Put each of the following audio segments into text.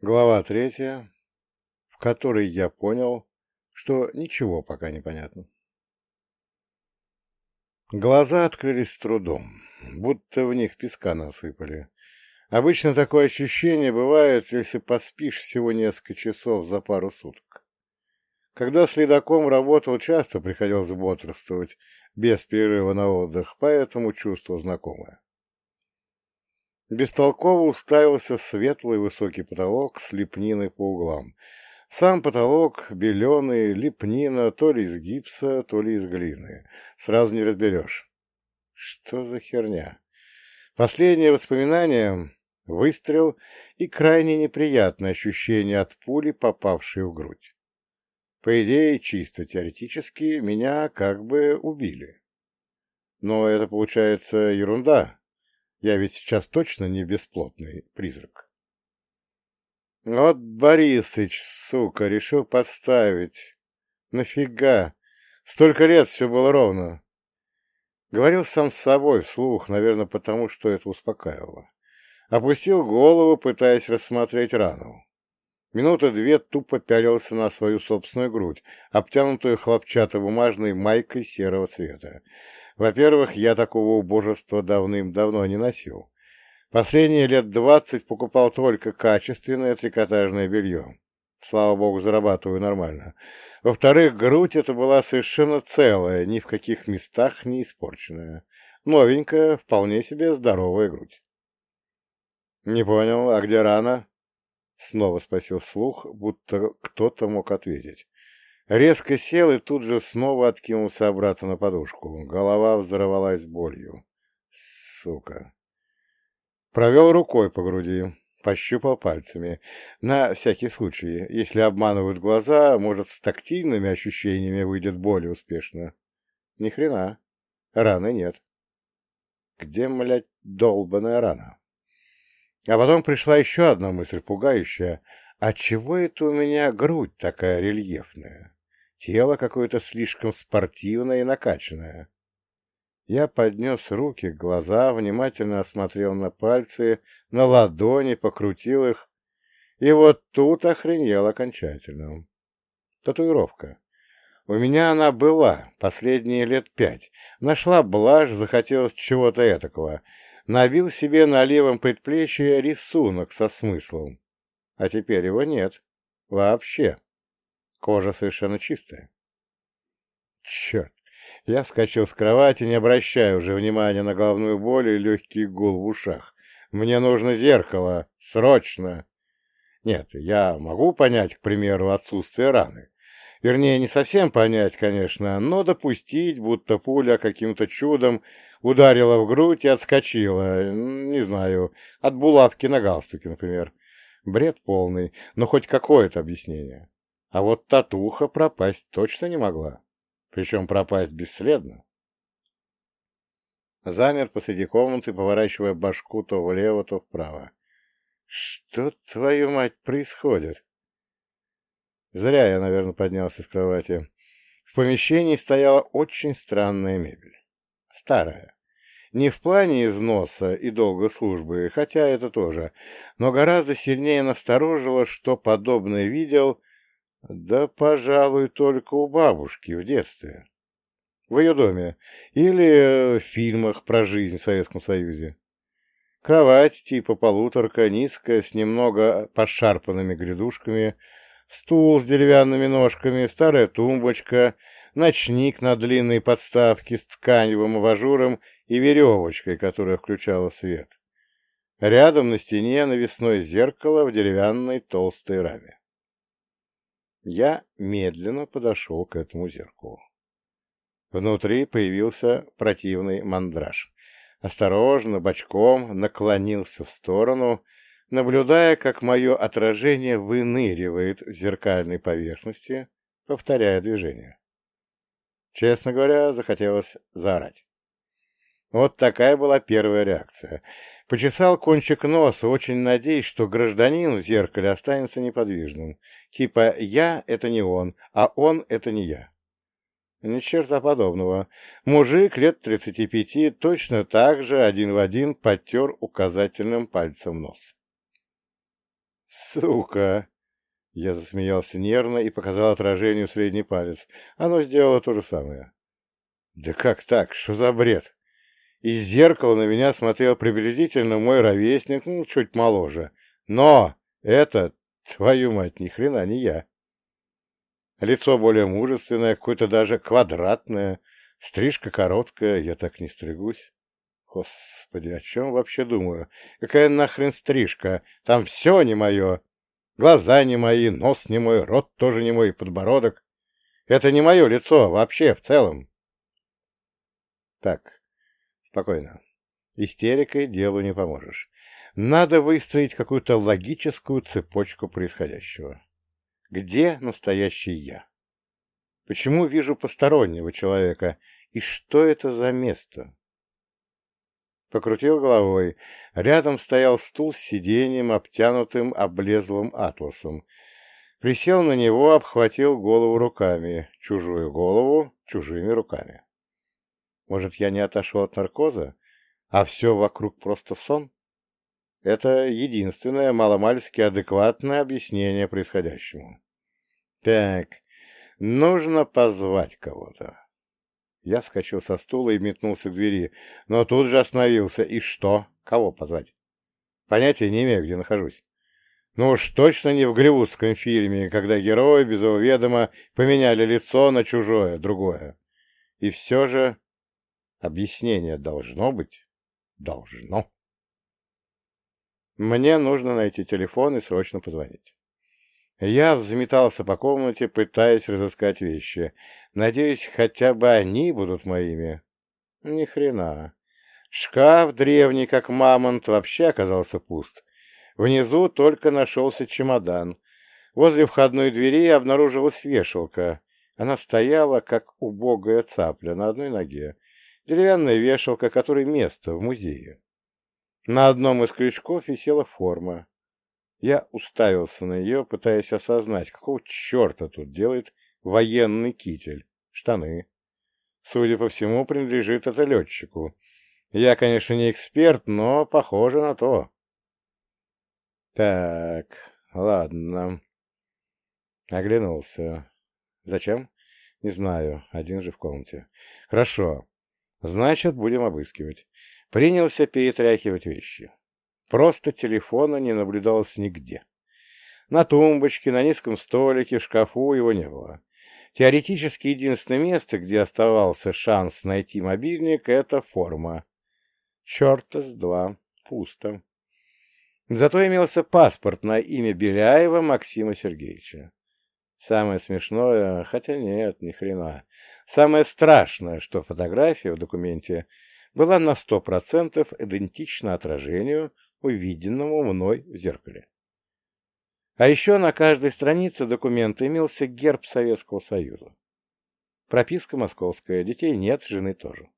Глава третья, в которой я понял, что ничего пока не понятно. Глаза открылись с трудом, будто в них песка насыпали. Обычно такое ощущение бывает, если поспишь всего несколько часов за пару суток. Когда следаком работал, часто приходилось бодрствовать без перерыва на отдых, поэтому чувство знакомое. Бестолково уставился светлый высокий потолок с лепниной по углам. Сам потолок беленый, лепнина, то ли из гипса, то ли из глины. Сразу не разберешь. Что за херня? Последнее воспоминание — выстрел и крайне неприятное ощущение от пули, попавшей в грудь. По идее, чисто теоретически, меня как бы убили. Но это получается ерунда. Я ведь сейчас точно не бесплотный призрак. Вот Борисыч, сука, решил подставить. Нафига? Столько лет все было ровно. Говорил сам с собой вслух, наверное, потому что это успокаивало. Опустил голову, пытаясь рассмотреть рану. Минута две тупо пялился на свою собственную грудь, обтянутую хлопчатобумажной майкой серого цвета. Во-первых, я такого убожества давным-давно не носил. Последние лет двадцать покупал только качественное трикотажное белье. Слава богу, зарабатываю нормально. Во-вторых, грудь эта была совершенно целая, ни в каких местах не испорченная. Новенькая, вполне себе здоровая грудь. «Не понял, а где рана?» Снова спросил вслух, будто кто-то мог ответить. Резко сел и тут же снова откинулся обратно на подушку. Голова взорвалась болью. Сука. Провел рукой по груди, пощупал пальцами. На всякий случай, если обманывают глаза, может, с тактильными ощущениями выйдет более успешно. Ни хрена. Раны нет. Где, млядь, долбаная рана? А потом пришла еще одна мысль, пугающая. А чего это у меня грудь такая рельефная? Тело какое-то слишком спортивное и накачанное. Я поднес руки к глаза, внимательно осмотрел на пальцы, на ладони, покрутил их. И вот тут охренел окончательно. Татуировка. У меня она была последние лет пять. Нашла блажь, захотелось чего-то этакого. Набил себе на левом предплечье рисунок со смыслом. А теперь его нет. Вообще. Кожа совершенно чистая. Черт! Я вскочил с кровати, не обращая уже внимания на головную боль и легкий гул в ушах. Мне нужно зеркало. Срочно! Нет, я могу понять, к примеру, отсутствие раны. Вернее, не совсем понять, конечно, но допустить, будто пуля каким-то чудом ударила в грудь и отскочила, не знаю, от булавки на галстуке, например. Бред полный, но хоть какое-то объяснение. А вот татуха пропасть точно не могла. Причем пропасть бесследно. Замер посреди комнаты, поворачивая башку то влево, то вправо. Что, твою мать, происходит? Зря я, наверное, поднялся с кровати. В помещении стояла очень странная мебель. Старая. Не в плане износа и долгой службы, хотя это тоже, но гораздо сильнее насторожило, что подобное видел да, пожалуй, только у бабушки в детстве. В ее доме. Или в фильмах про жизнь в Советском Союзе. Кровать типа полуторка, низкая, с немного пошарпанными грядушками, стул с деревянными ножками, старая тумбочка, ночник на длинной подставке с тканевым абажуром и веревочкой, которая включала свет. Рядом на стене навесное зеркало в деревянной толстой раме. Я медленно подошел к этому зеркалу. Внутри появился противный мандраж. Осторожно, бочком наклонился в сторону, наблюдая, как мое отражение выныривает в зеркальной поверхности, повторяя движение. Честно говоря, захотелось заорать. Вот такая была первая реакция. Почесал кончик носа, очень надеясь, что гражданин в зеркале останется неподвижным. Типа «я» — это не он, а он — это не я. Ни черта подобного. Мужик лет тридцати пяти точно так же один в один потер указательным пальцем нос. Сука! Я засмеялся нервно и показал отражению средний палец. Оно сделало то же самое. Да как так? Что за бред? Из зеркала на меня смотрел приблизительно мой ровесник, ну, чуть моложе. Но это, твою мать, ни хрена не я. Лицо более мужественное, какое-то даже квадратное, стрижка короткая, я так не стригусь. Господи, о чем вообще думаю? Какая нахрен стрижка? Там все не мое. Глаза не мои, нос не мой, рот тоже не мой, подбородок. Это не мое лицо вообще в целом. Так, спокойно. Истерикой делу не поможешь. Надо выстроить какую-то логическую цепочку происходящего. Где настоящий я? Почему вижу постороннего человека? И что это за место? Покрутил головой. Рядом стоял стул с сиденьем, обтянутым облезлым атласом. Присел на него, обхватил голову руками. Чужую голову чужими руками. Может, я не отошел от наркоза, а все вокруг просто сон? Это единственное маломальски адекватное объяснение происходящему. Так, нужно позвать кого-то. Я вскочил со стула и метнулся к двери, но тут же остановился. И что? Кого позвать? Понятия не имею, где нахожусь. Ну уж точно не в голливудском фильме, когда герои без его ведома поменяли лицо на чужое, другое. И все же объяснение должно быть. Должно. Мне нужно найти телефон и срочно позвонить. Я взметался по комнате, пытаясь разыскать вещи. Надеюсь, хотя бы они будут моими. Ни хрена. Шкаф древний, как мамонт, вообще оказался пуст. Внизу только нашелся чемодан. Возле входной двери обнаружилась вешалка. Она стояла, как убогая цапля, на одной ноге. Деревянная вешалка, которой место в музее. На одном из крючков висела форма. Я уставился на нее, пытаясь осознать, какого черта тут делает военный китель, штаны. Судя по всему, принадлежит это летчику. Я, конечно, не эксперт, но похоже на то. Так, ладно. Оглянулся. Зачем? Не знаю, один же в комнате. Хорошо. Значит, будем обыскивать. Принялся перетряхивать вещи. Просто телефона не наблюдалось нигде. На тумбочке, на низком столике, в шкафу его не было. Теоретически единственное место, где оставался шанс найти мобильник, это форма. Черта с два. Пусто. Зато имелся паспорт на имя Беляева Максима Сергеевича. Самое смешное, хотя нет, ни хрена. Самое страшное, что фотография в документе была на сто процентов идентична отражению, увиденному мной в зеркале. А еще на каждой странице документа имелся герб Советского Союза. Прописка московская, детей нет, жены тоже.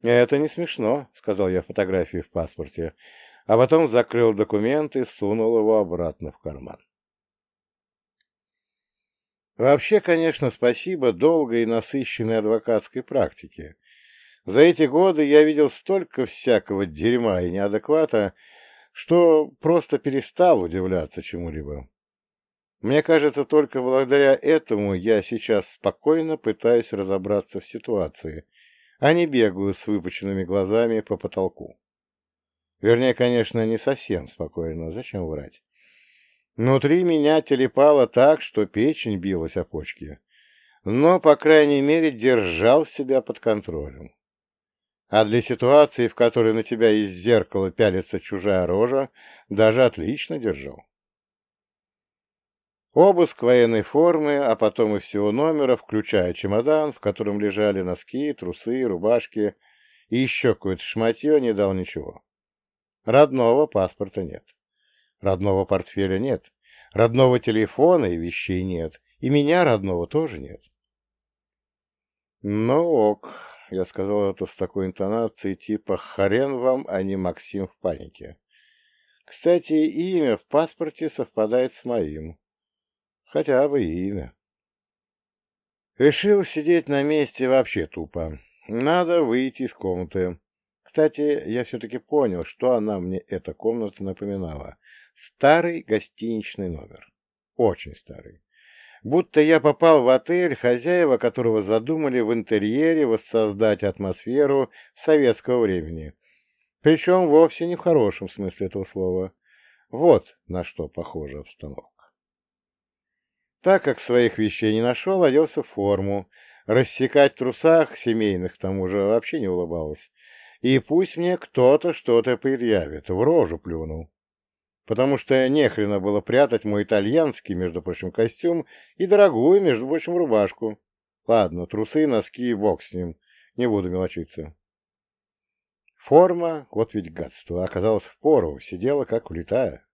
«Это не смешно», — сказал я фотографии в паспорте, а потом закрыл документ и сунул его обратно в карман. Вообще, конечно, спасибо долгой и насыщенной адвокатской практике, за эти годы я видел столько всякого дерьма и неадеквата, что просто перестал удивляться чему-либо. Мне кажется, только благодаря этому я сейчас спокойно пытаюсь разобраться в ситуации, а не бегаю с выпученными глазами по потолку. Вернее, конечно, не совсем спокойно, зачем врать. Внутри меня телепало так, что печень билась о почки, но, по крайней мере, держал себя под контролем. А для ситуации, в которой на тебя из зеркала пялится чужая рожа, даже отлично держал. Обыск военной формы, а потом и всего номера, включая чемодан, в котором лежали носки, трусы, рубашки и еще какое-то шматье, не дал ничего. Родного паспорта нет. Родного портфеля нет. Родного телефона и вещей нет. И меня родного тоже нет. Ну ок, я сказал это с такой интонацией типа «Хрен вам, а не Максим в панике». Кстати, имя в паспорте совпадает с моим. Хотя бы имя. Решил сидеть на месте вообще тупо. Надо выйти из комнаты. Кстати, я все-таки понял, что она мне эта комната напоминала. Старый гостиничный номер. Очень старый. Будто я попал в отель, хозяева которого задумали в интерьере воссоздать атмосферу советского времени. Причем вовсе не в хорошем смысле этого слова. Вот на что похожа обстановка. Так как своих вещей не нашел, оделся в форму. Рассекать в трусах семейных к тому же вообще не улыбалось. И пусть мне кто-то что-то предъявит, в рожу плюнул потому что нехрена было прятать мой итальянский, между прочим, костюм и дорогую, между прочим, рубашку. Ладно, трусы, носки и бог с ним. Не буду мелочиться. Форма, вот ведь гадство, оказалась в пору, сидела как влетая.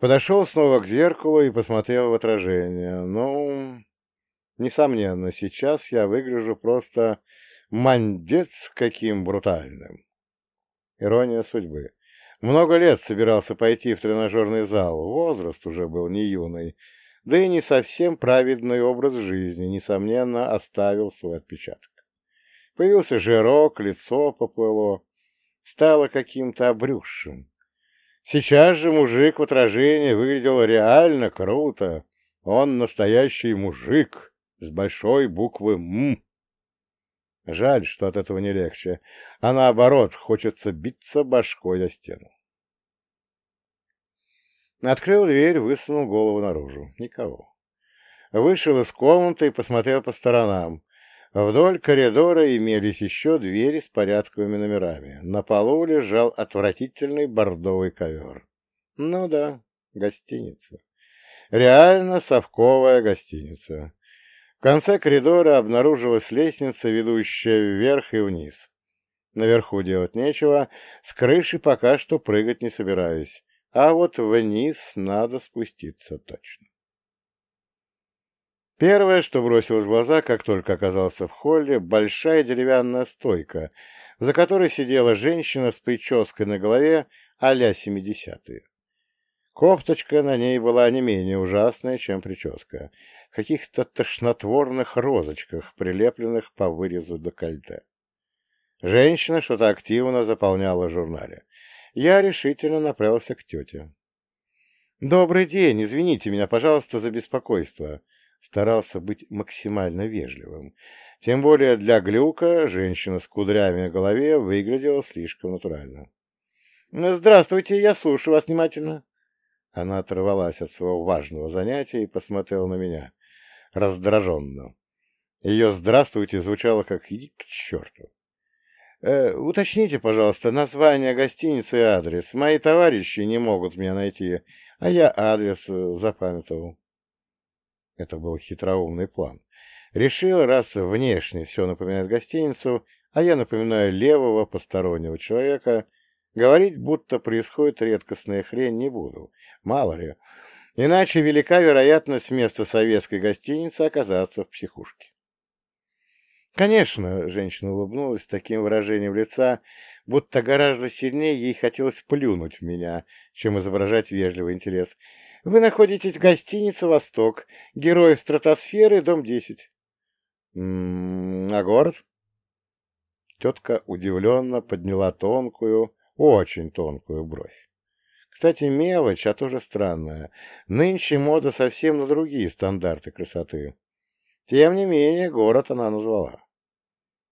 Подошел снова к зеркалу и посмотрел в отражение. Ну, несомненно, сейчас я выгляжу просто мандец каким брутальным. Ирония судьбы. Много лет собирался пойти в тренажерный зал, возраст уже был не юный, да и не совсем праведный образ жизни, несомненно, оставил свой отпечаток. Появился жирок, лицо поплыло, стало каким-то обрюзшим. Сейчас же мужик в отражении выглядел реально круто. Он настоящий мужик с большой буквы «М». Жаль, что от этого не легче, а наоборот, хочется биться башкой о стену. Открыл дверь, высунул голову наружу. Никого. Вышел из комнаты и посмотрел по сторонам. Вдоль коридора имелись еще двери с порядковыми номерами. На полу лежал отвратительный бордовый ковер. Ну да, гостиница. Реально совковая гостиница. В конце коридора обнаружилась лестница, ведущая вверх и вниз. Наверху делать нечего, с крыши пока что прыгать не собираюсь, а вот вниз надо спуститься точно. Первое, что бросилось в глаза, как только оказался в холле, большая деревянная стойка, за которой сидела женщина с прической на голове а-ля семидесятые. Кофточка на ней была не менее ужасная, чем прическа, каких-то тошнотворных розочках, прилепленных по вырезу декольте. Женщина что-то активно заполняла в журнале. Я решительно направился к тете. «Добрый день, извините меня, пожалуйста, за беспокойство». Старался быть максимально вежливым. Тем более для глюка женщина с кудрями на голове выглядела слишком натурально. «Здравствуйте, я слушаю вас внимательно». Она оторвалась от своего важного занятия и посмотрела на меня раздраженно. Ее «здравствуйте» звучало как «иди к черту». Э, «Уточните, пожалуйста, название гостиницы и адрес. Мои товарищи не могут меня найти, а я адрес э, запамятовал». Это был хитроумный план. Решил, раз внешне все напоминает гостиницу, а я напоминаю левого постороннего человека, говорить, будто происходит редкостная хрень, не буду. Мало ли, Иначе велика вероятность вместо советской гостиницы оказаться в психушке. Конечно, женщина улыбнулась с таким выражением лица, будто гораздо сильнее ей хотелось плюнуть в меня, чем изображать вежливый интерес. Вы находитесь в гостинице «Восток», герой стратосферы, дом 10. М -м, а город? Тетка удивленно подняла тонкую, очень тонкую бровь. Кстати, мелочь, а тоже странная. Нынче мода совсем на другие стандарты красоты. Тем не менее, город она назвала.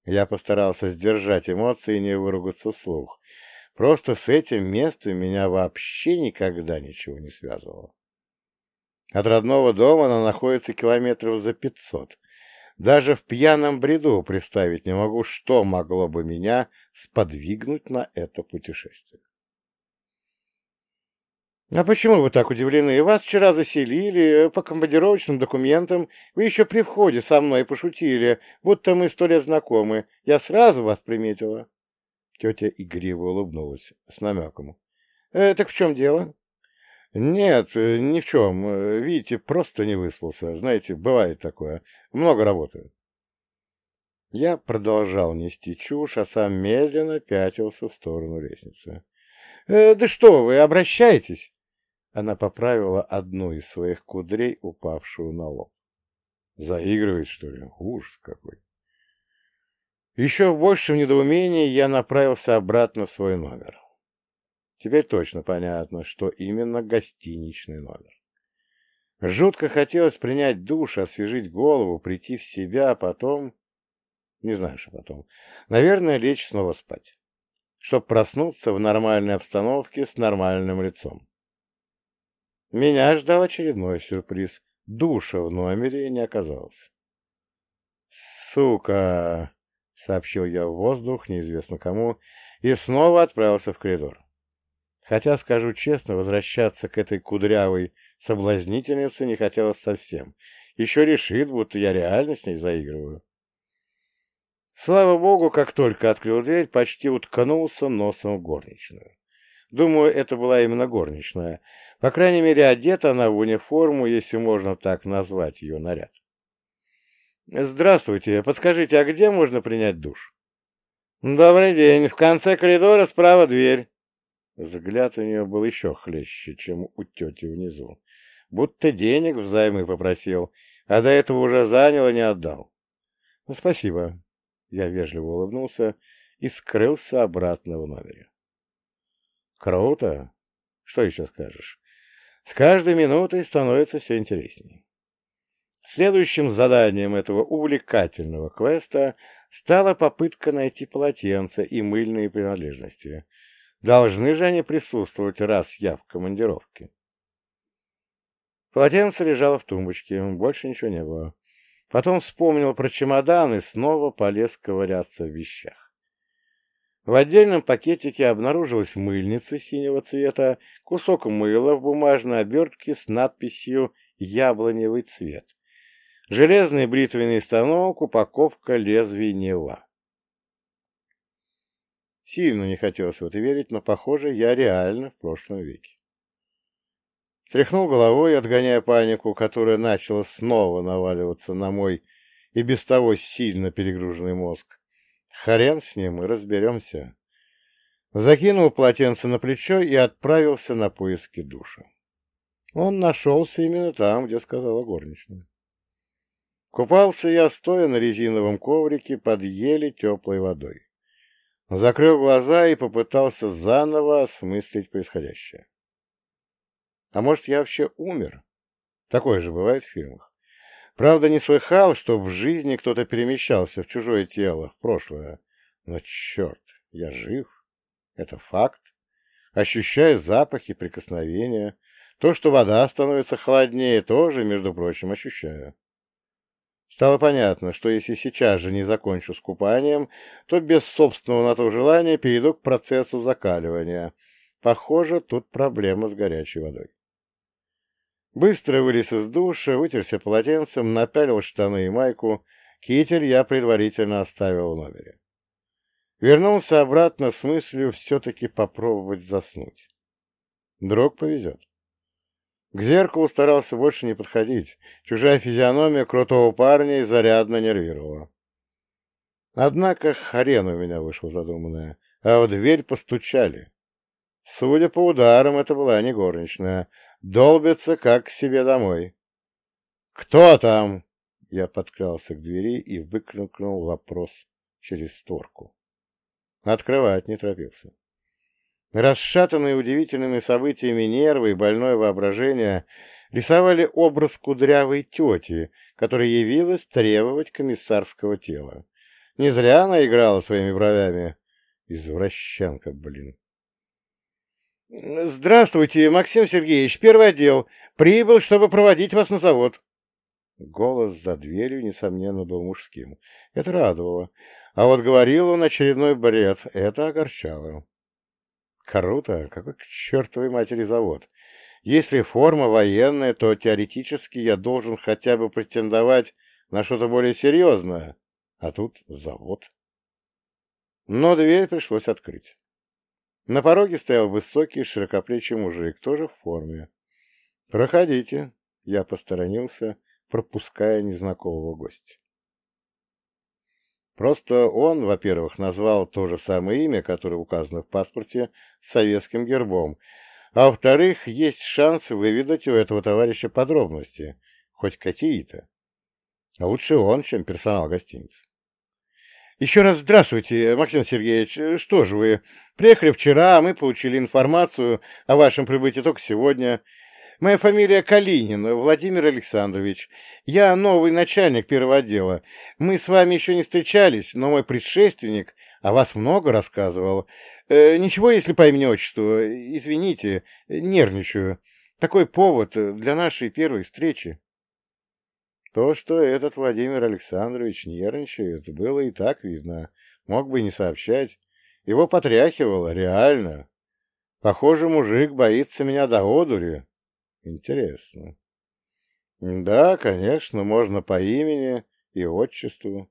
Я постарался сдержать эмоции и не выругаться вслух. Просто с этим местом меня вообще никогда ничего не связывало. От родного дома она находится километров за пятьсот. Даже в пьяном бреду представить не могу, что могло бы меня сподвигнуть на это путешествие. «А почему вы так удивлены? Вас вчера заселили по командировочным документам. Вы еще при входе со мной пошутили, будто мы сто лет знакомы. Я сразу вас приметила». Тетя игриво улыбнулась с намеком. «Э, «Так в чем дело?» «Нет, э, ни в чем. Э, видите, просто не выспался. Знаете, бывает такое. Много работаю». Я продолжал нести чушь, а сам медленно пятился в сторону лестницы. «Э, «Да что вы, обращайтесь!» Она поправила одну из своих кудрей, упавшую на лоб. Заигрывает, что ли? Ужас какой. Еще в большем недоумении я направился обратно в свой номер. Теперь точно понятно, что именно гостиничный номер. Жутко хотелось принять душ, освежить голову, прийти в себя, а потом... Не знаю, что потом. Наверное, лечь снова спать. Чтоб проснуться в нормальной обстановке с нормальным лицом. Меня ждал очередной сюрприз. Душа в номере не оказалось. «Сука!» — сообщил я в воздух, неизвестно кому, и снова отправился в коридор. Хотя, скажу честно, возвращаться к этой кудрявой соблазнительнице не хотелось совсем. Еще решит, будто я реально с ней заигрываю. Слава богу, как только открыл дверь, почти уткнулся носом в горничную. Думаю, это была именно горничная. По крайней мере, одета она в униформу, если можно так назвать ее наряд. «Здравствуйте. Подскажите, а где можно принять душ?» «Добрый день. В конце коридора справа дверь». Взгляд у нее был еще хлеще, чем у тети внизу. Будто денег взаймы попросил, а до этого уже занял и не отдал. «Ну, «Спасибо», я вежливо улыбнулся и скрылся обратно в номере. Круто! Что еще скажешь? С каждой минутой становится все интереснее. Следующим заданием этого увлекательного квеста стала попытка найти полотенце и мыльные принадлежности. Должны же они присутствовать, раз я в командировке. Полотенце лежало в тумбочке, больше ничего не было. Потом вспомнил про чемодан и снова полез ковыряться в вещах. В отдельном пакетике обнаружилась мыльница синего цвета, кусок мыла в бумажной обертке с надписью «Яблоневый цвет», железный бритвенный станок, упаковка лезвий Нева. Сильно не хотелось в это верить, но, похоже, я реально в прошлом веке. Тряхнул головой, отгоняя панику, которая начала снова наваливаться на мой и без того сильно перегруженный мозг. Хрен с ним, и разберемся. Закинул полотенце на плечо и отправился на поиски душа. Он нашелся именно там, где сказала горничная. Купался я, стоя на резиновом коврике под еле теплой водой. Закрыл глаза и попытался заново осмыслить происходящее. А может, я вообще умер? Такое же бывает в фильмах. Правда, не слыхал, что в жизни кто-то перемещался в чужое тело, в прошлое. Но черт, я жив. Это факт. Ощущаю запахи, прикосновения. То, что вода становится холоднее, тоже, между прочим, ощущаю. Стало понятно, что если сейчас же не закончу с купанием, то без собственного на то желания перейду к процессу закаливания. Похоже, тут проблема с горячей водой. Быстро вылез из душа, вытерся полотенцем, напялил штаны и майку. Китель я предварительно оставил в номере. Вернулся обратно с мыслью все-таки попробовать заснуть. Вдруг повезет. К зеркалу старался больше не подходить. Чужая физиономия крутого парня изрядно нервировала. Однако хрен у меня вышла задуманная, а в дверь постучали. Судя по ударам, это была не горничная, долбится как к себе домой. «Кто там?» Я подкрался к двери и выкрикнул вопрос через створку. Открывать не торопился. Расшатанные удивительными событиями нервы и больное воображение рисовали образ кудрявой тети, которая явилась требовать комиссарского тела. Не зря она играла своими бровями. Извращенка, блин. «Здравствуйте, Максим Сергеевич, первый отдел. Прибыл, чтобы проводить вас на завод». Голос за дверью, несомненно, был мужским. Это радовало. А вот говорил он очередной бред. Это огорчало. Круто. Какой к чертовой матери завод. Если форма военная, то теоретически я должен хотя бы претендовать на что-то более серьезное. А тут завод. Но дверь пришлось открыть. На пороге стоял высокий, широкоплечий мужик, тоже в форме. «Проходите», — я посторонился, пропуская незнакомого гостя. Просто он, во-первых, назвал то же самое имя, которое указано в паспорте, советским гербом, а во-вторых, есть шанс выведать у этого товарища подробности, хоть какие-то. А лучше он, чем персонал гостиницы. Еще раз здравствуйте, Максим Сергеевич. Что же вы, приехали вчера, а мы получили информацию о вашем прибытии только сегодня. Моя фамилия Калинин, Владимир Александрович. Я новый начальник первого отдела. Мы с вами еще не встречались, но мой предшественник о вас много рассказывал. Э, ничего, если по имени-отчеству. Извините, нервничаю. Такой повод для нашей первой встречи. То, что этот Владимир Александрович нервничает, было и так видно. Мог бы не сообщать. Его потряхивало, реально. Похоже, мужик боится меня до одури. Интересно. Да, конечно, можно по имени и отчеству.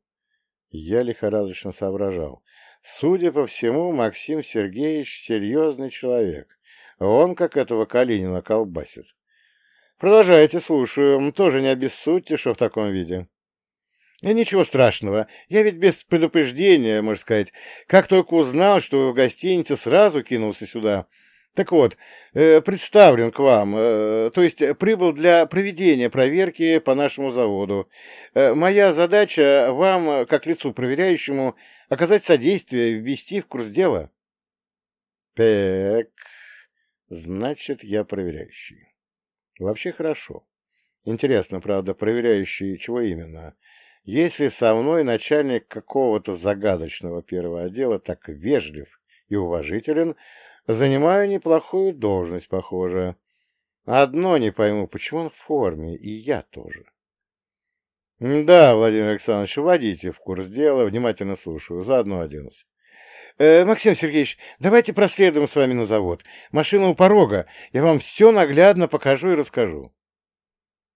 Я лихорадочно соображал. Судя по всему, Максим Сергеевич серьезный человек. Он как этого Калинина колбасит. Продолжайте, слушаю. Тоже не обессудьте, что в таком виде. И ничего страшного. Я ведь без предупреждения, можно сказать. Как только узнал, что в гостинице, сразу кинулся сюда. Так вот, э, представлен к вам, э, то есть прибыл для проведения проверки по нашему заводу. Э, моя задача вам, как лицу проверяющему, оказать содействие, ввести в курс дела. Так, значит, я проверяющий. Вообще хорошо. Интересно, правда, проверяющий чего именно? Если со мной начальник какого-то загадочного первого отдела так вежлив и уважителен, занимаю неплохую должность, похоже. Одно не пойму, почему он в форме, и я тоже. Да, Владимир Александрович, вводите в курс дела, внимательно слушаю, заодно оденусь. Э, Максим Сергеевич, давайте проследуем с вами на завод. Машина у порога, я вам все наглядно покажу и расскажу.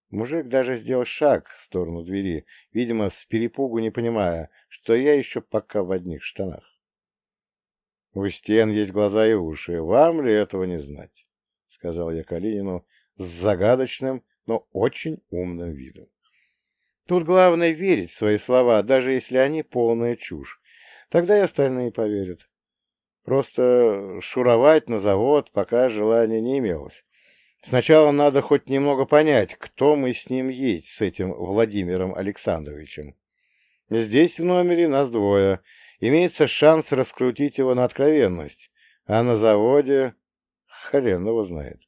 Мужик даже сделал шаг в сторону двери, видимо, с перепугу не понимая, что я еще пока в одних штанах. У стен есть глаза и уши, вам ли этого не знать? — сказал я Калинину с загадочным, но очень умным видом. Тут главное верить в свои слова, даже если они полная чушь. Тогда и остальные поверят. Просто шуровать на завод пока желания не имелось. Сначала надо хоть немного понять, кто мы с ним есть, с этим Владимиром Александровичем. Здесь в номере нас двое. Имеется шанс раскрутить его на откровенность. А на заводе хрен его знает.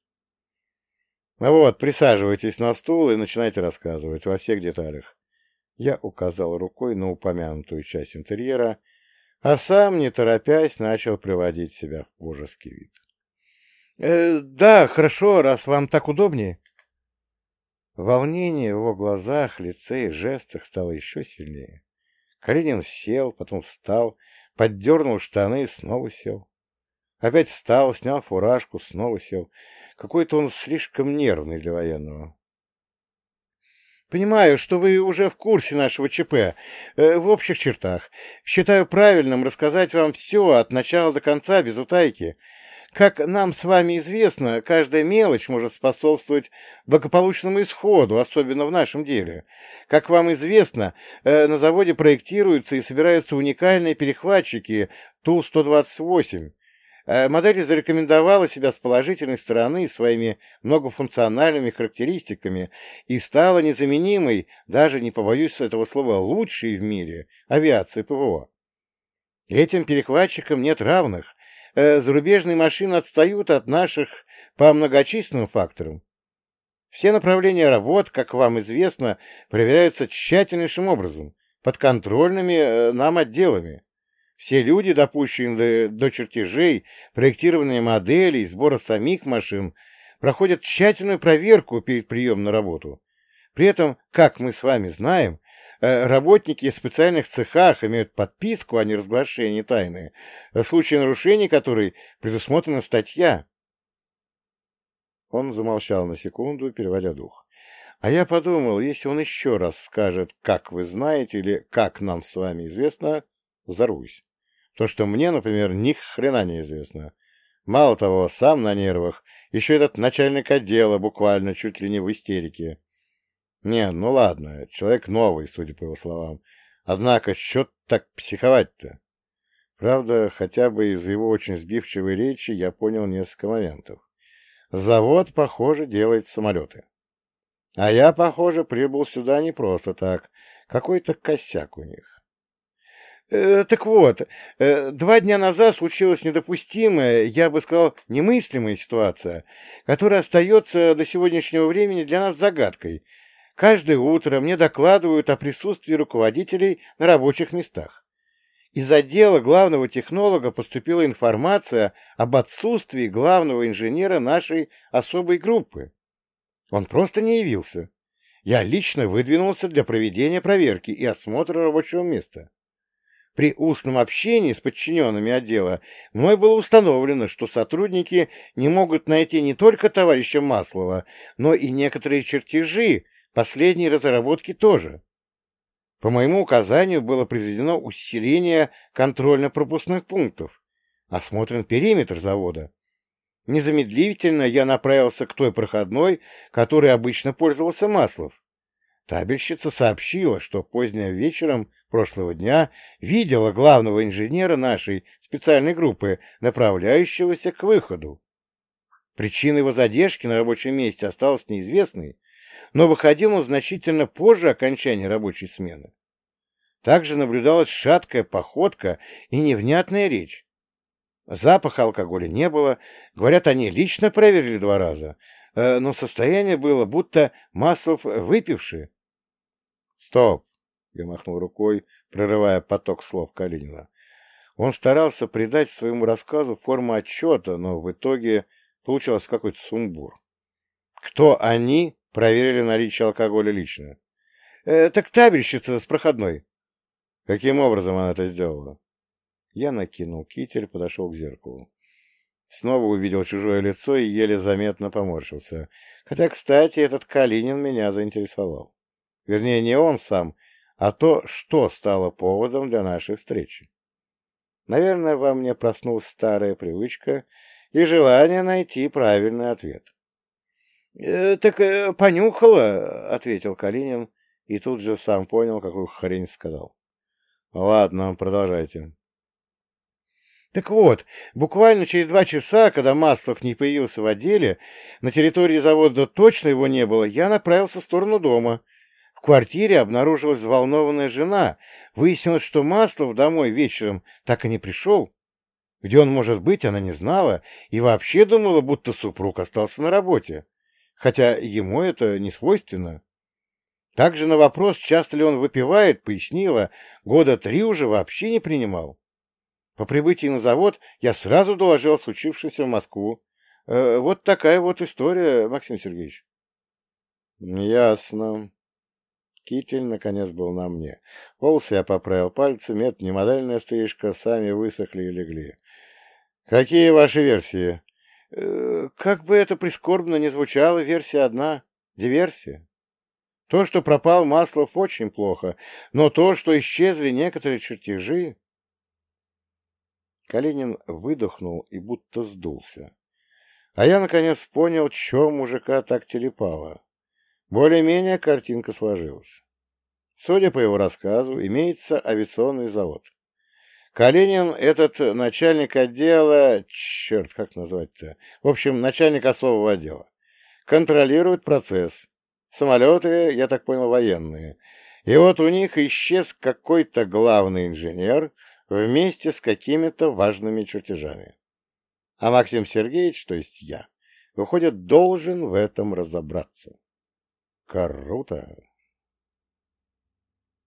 Вот, присаживайтесь на стул и начинайте рассказывать во всех деталях. Я указал рукой на упомянутую часть интерьера, а сам, не торопясь, начал приводить себя в божеский вид. Э, да, хорошо, раз вам так удобнее. Волнение в его глазах, лице и жестах стало еще сильнее. Калинин сел, потом встал, поддернул штаны и снова сел. Опять встал, снял фуражку, снова сел. Какой-то он слишком нервный для военного. Понимаю, что вы уже в курсе нашего ЧП, э, в общих чертах. Считаю правильным рассказать вам все от начала до конца, без утайки. Как нам с вами известно, каждая мелочь может способствовать благополучному исходу, особенно в нашем деле. Как вам известно, э, на заводе проектируются и собираются уникальные перехватчики Ту-128. Э, модель зарекомендовала себя с положительной стороны своими многофункциональными характеристиками и стала незаменимой, даже не побоюсь этого слова, лучшей в мире авиации ПВО. Этим перехватчикам нет равных, Э, зарубежные машины отстают от наших по многочисленным факторам. Все направления работ, как вам известно, проверяются тщательнейшим образом, подконтрольными э, нам отделами. Все люди, допущенные до, чертежей, проектирования моделей, сбора самих машин, проходят тщательную проверку перед приемом на работу. При этом, как мы с вами знаем, Э, работники в специальных цехах имеют подписку о неразглашении тайны, в случае нарушений которой предусмотрена статья. Он замолчал на секунду, переводя дух. А я подумал, если он еще раз скажет, как вы знаете, или как нам с вами известно, взорвусь. То, что мне, например, ни хрена не известно. Мало того, сам на нервах, еще этот начальник отдела буквально чуть ли не в истерике. Не, ну ладно, человек новый, судя по его словам. Однако, что так психовать-то? Правда, хотя бы из его очень сбивчивой речи я понял несколько моментов. Завод, похоже, делает самолеты. А я, похоже, прибыл сюда не просто так. Какой-то косяк у них. Э, так вот, э, два дня назад случилась недопустимая, я бы сказал, немыслимая ситуация, которая остается до сегодняшнего времени для нас загадкой. Каждое утро мне докладывают о присутствии руководителей на рабочих местах. Из отдела главного технолога поступила информация об отсутствии главного инженера нашей особой группы. Он просто не явился. Я лично выдвинулся для проведения проверки и осмотра рабочего места. При устном общении с подчиненными отдела мной было установлено, что сотрудники не могут найти не только товарища Маслова, но и некоторые чертежи последней разработки тоже. По моему указанию было произведено усиление контрольно-пропускных пунктов, осмотрен периметр завода. Незамедлительно я направился к той проходной, которой обычно пользовался Маслов. Табельщица сообщила, что поздним вечером прошлого дня видела главного инженера нашей специальной группы, направляющегося к выходу. Причина его задержки на рабочем месте осталась неизвестной, но выходил он значительно позже окончания рабочей смены. Также наблюдалась шаткая походка и невнятная речь. Запаха алкоголя не было, говорят, они лично проверили два раза, э, но состояние было, будто Маслов выпивший. «Стоп!» — я махнул рукой, прерывая поток слов Калинина. Он старался придать своему рассказу форму отчета, но в итоге получился какой-то сумбур. «Кто они?» — проверили наличие алкоголя лично. «Э, «Так табельщица с проходной». «Каким образом она это сделала?» Я накинул китель, подошел к зеркалу. Снова увидел чужое лицо и еле заметно поморщился. Хотя, кстати, этот Калинин меня заинтересовал. Вернее, не он сам, а то, что стало поводом для нашей встречи. Наверное, во мне проснулась старая привычка и желание найти правильный ответ. «Э, — Так э, понюхала, — ответил Калинин, и тут же сам понял, какую хрень сказал. — Ладно, продолжайте. Так вот, буквально через два часа, когда Маслов не появился в отделе, на территории завода точно его не было, я направился в сторону дома — квартире обнаружилась взволнованная жена. Выяснилось, что Маслов домой вечером так и не пришел. Где он может быть, она не знала и вообще думала, будто супруг остался на работе. Хотя ему это не свойственно. Также на вопрос, часто ли он выпивает, пояснила, года три уже вообще не принимал. По прибытии на завод я сразу доложил случившееся в Москву. Э, вот такая вот история, Максим Сергеевич. — Ясно, Китель, наконец, был на мне. Волосы я поправил пальцами, это не модельная стрижка, сами высохли и легли. «Какие ваши версии?» э, «Как бы это прискорбно не звучало, версия одна — диверсия. То, что пропал Маслов, очень плохо, но то, что исчезли некоторые чертежи...» Калинин выдохнул и будто сдулся. А я, наконец, понял, что мужика так телепало. Более-менее картинка сложилась. Судя по его рассказу, имеется авиационный завод. Калинин, этот начальник отдела, черт, как назвать-то, в общем, начальник особого отдела, контролирует процесс. Самолеты, я так понял, военные. И вот у них исчез какой-то главный инженер вместе с какими-то важными чертежами. А Максим Сергеевич, то есть я, выходит, должен в этом разобраться. Круто!